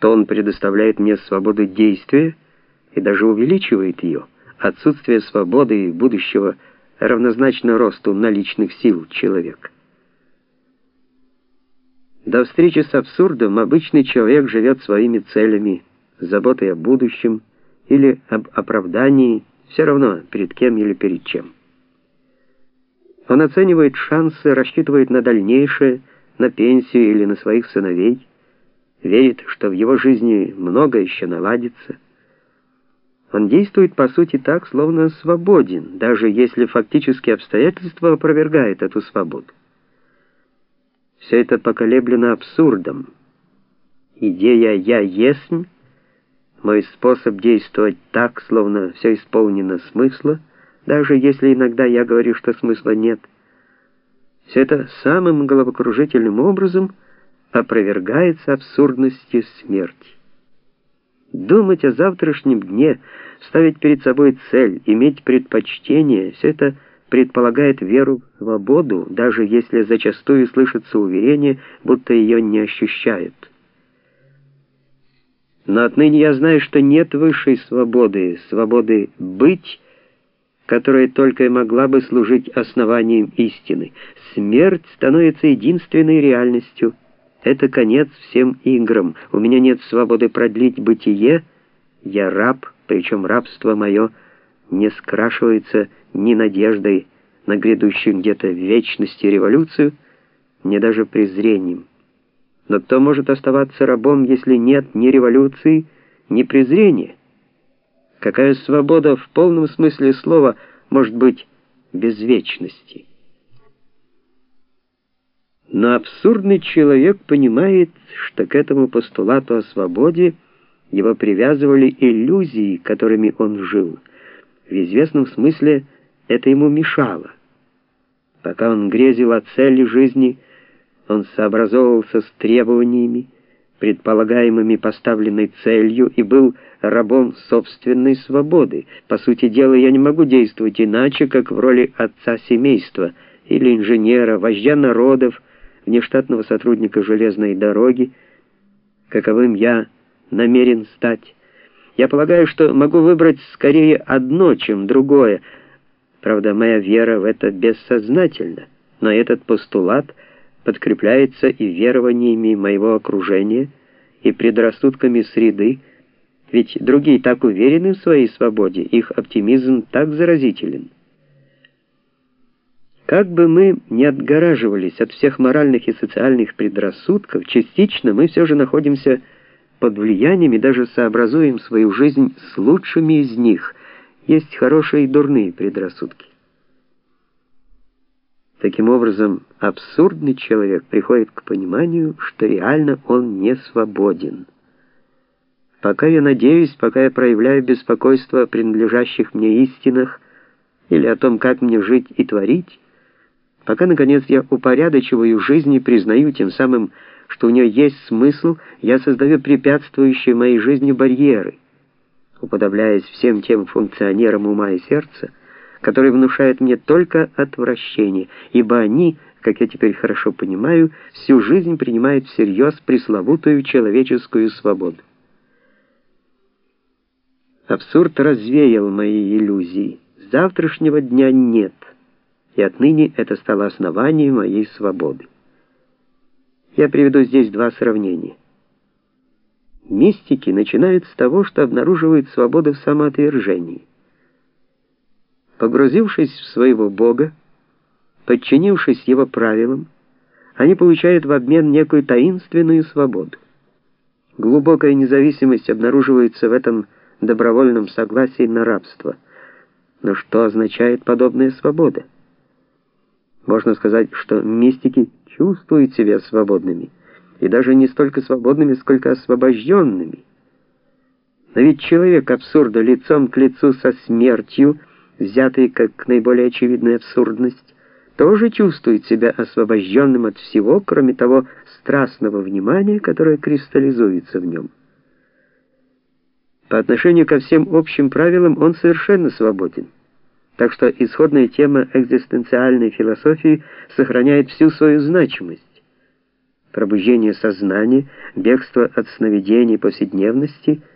то он предоставляет мне свободу действия и даже увеличивает ее. Отсутствие свободы и будущего равнозначно росту наличных сил человека. До встречи с абсурдом обычный человек живет своими целями, заботой о будущем или об оправдании, все равно перед кем или перед чем. Он оценивает шансы, рассчитывает на дальнейшее, на пенсию или на своих сыновей, верит, что в его жизни много еще наладится. Он действует по сути так, словно свободен, даже если фактические обстоятельства опровергают эту свободу. Все это поколеблено абсурдом. Идея «я есмь» — мой способ действовать так, словно все исполнено смысла, даже если иногда я говорю, что смысла нет. Все это самым головокружительным образом опровергается абсурдностью смерти. Думать о завтрашнем дне, ставить перед собой цель, иметь предпочтение — все это предполагает веру в свободу, даже если зачастую слышится уверение, будто ее не ощущают. Но отныне я знаю, что нет высшей свободы, свободы быть, которая только и могла бы служить основанием истины. Смерть становится единственной реальностью. Это конец всем играм. У меня нет свободы продлить бытие. Я раб, причем рабство мое не скрашивается ни надеждой на грядущую где-то в вечности революцию, ни даже презрением. Но кто может оставаться рабом, если нет ни революции, ни презрения? Какая свобода в полном смысле слова может быть без вечности? Но абсурдный человек понимает, что к этому постулату о свободе его привязывали иллюзии, которыми он жил. В известном смысле это ему мешало. Пока он грезил о цели жизни, он сообразовывался с требованиями, предполагаемыми поставленной целью, и был рабом собственной свободы. По сути дела, я не могу действовать иначе, как в роли отца семейства или инженера, вождя народов, внештатного сотрудника железной дороги, каковым я намерен стать. Я полагаю, что могу выбрать скорее одно, чем другое. Правда, моя вера в это бессознательна, но этот постулат подкрепляется и верованиями моего окружения, и предрассудками среды, ведь другие так уверены в своей свободе, их оптимизм так заразителен. Как бы мы ни отгораживались от всех моральных и социальных предрассудков, частично мы все же находимся под влиянием и даже сообразуем свою жизнь с лучшими из них. Есть хорошие и дурные предрассудки. Таким образом, абсурдный человек приходит к пониманию, что реально он не свободен. Пока я надеюсь, пока я проявляю беспокойство о принадлежащих мне истинах или о том, как мне жить и творить, пока, наконец, я упорядочиваю жизнь и признаю тем самым, что у нее есть смысл, я создаю препятствующие моей жизни барьеры, уподобляясь всем тем функционерам ума и сердца, которые внушают мне только отвращение, ибо они, как я теперь хорошо понимаю, всю жизнь принимают всерьез пресловутую человеческую свободу. Абсурд развеял мои иллюзии. Завтрашнего дня нет, и отныне это стало основанием моей свободы. Я приведу здесь два сравнения. Мистики начинают с того, что обнаруживают свободу в самоотвержении. Погрузившись в своего Бога, подчинившись его правилам, они получают в обмен некую таинственную свободу. Глубокая независимость обнаруживается в этом добровольном согласии на рабство. Но что означает подобная свобода? Можно сказать, что мистики чувствуют себя свободными, и даже не столько свободными, сколько освобожденными. Но ведь человек абсурда лицом к лицу со смертью, взятый как наиболее очевидная абсурдность, тоже чувствует себя освобожденным от всего, кроме того страстного внимания, которое кристаллизуется в нем. По отношению ко всем общим правилам он совершенно свободен. Так что исходная тема экзистенциальной философии сохраняет всю свою значимость. пробуждение сознания, бегство от сновидений повседневности —